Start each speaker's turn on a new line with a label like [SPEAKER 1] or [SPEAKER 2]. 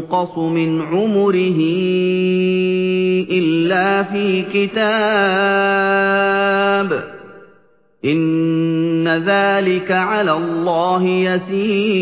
[SPEAKER 1] ينقص من عمره إلا في كتاب. إن ذلك على الله يسير.